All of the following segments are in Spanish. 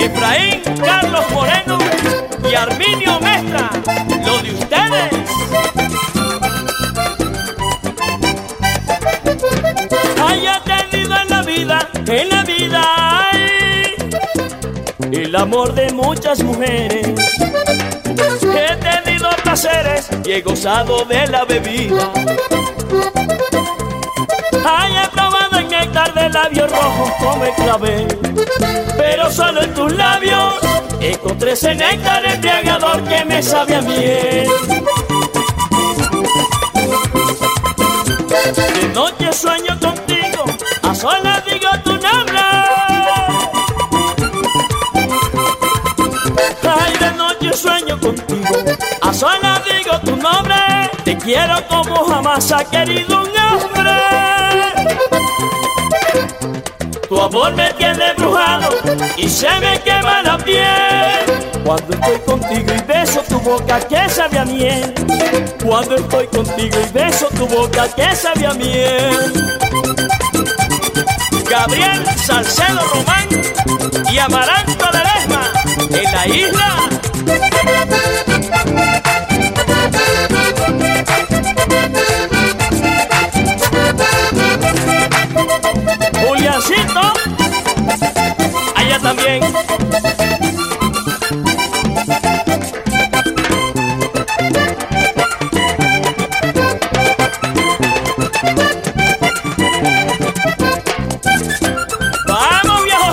Efraín Carlos Moreno y Arminio Mestra, lo de ustedes. Haya tenido en la vida, en la vida hay el amor de muchas mujeres. He tenido placeres y he gozado de la bebida. Haya probado el néctar de labios rojos como el clavel, en tus labios encontré ese néctar embriagador que me sabe a miel. De noche sueño contigo, a solas digo tu nombre. Ay, de noche sueño contigo, a solas digo tu nombre. Te quiero como jamás ha querido un hombre. Tu amor me tiene brujado y se me quema la piel. Cuando estoy contigo y beso tu boca que sabe a miel. Cuando estoy contigo y beso tu boca que sabe a miel. Gabriel Salcedo Román y Amaranto Ledesma en la isla. Vamos, viejo.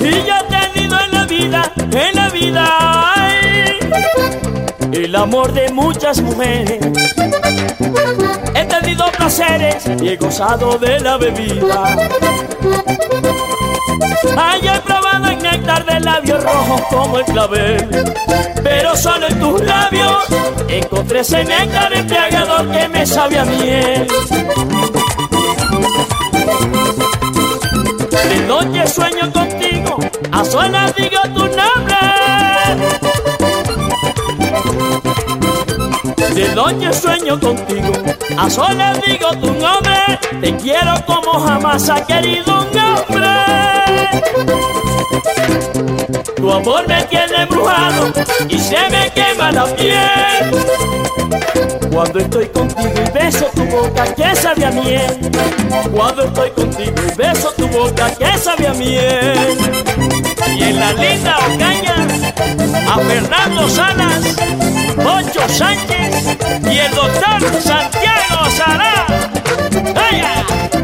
Y ya he tenido en la vida, en la vida, ay, el amor de muchas mujeres. He tenido placeres y he gozado de la bebida. Ay, he probado el néctar de labios rojos como el clavel. Pero solo en tus labios encontré ese néctar embriagador que me sabe a miel. De noche sueño contigo, a solas digo tu nombre. De noche sueño contigo, a solas digo tu nombre. Te quiero como jamás ha querido un hombre. Tu amor me tiene embrujado y se me quema la piel. Cuando estoy contigo y beso tu boca que sabe a miel. Cuando estoy contigo y beso tu boca que sabe a miel y en la linda Ocaña, a Fernando Salas, Poncho Sánchez y el doctor Santiago Sará. ¡Vaya!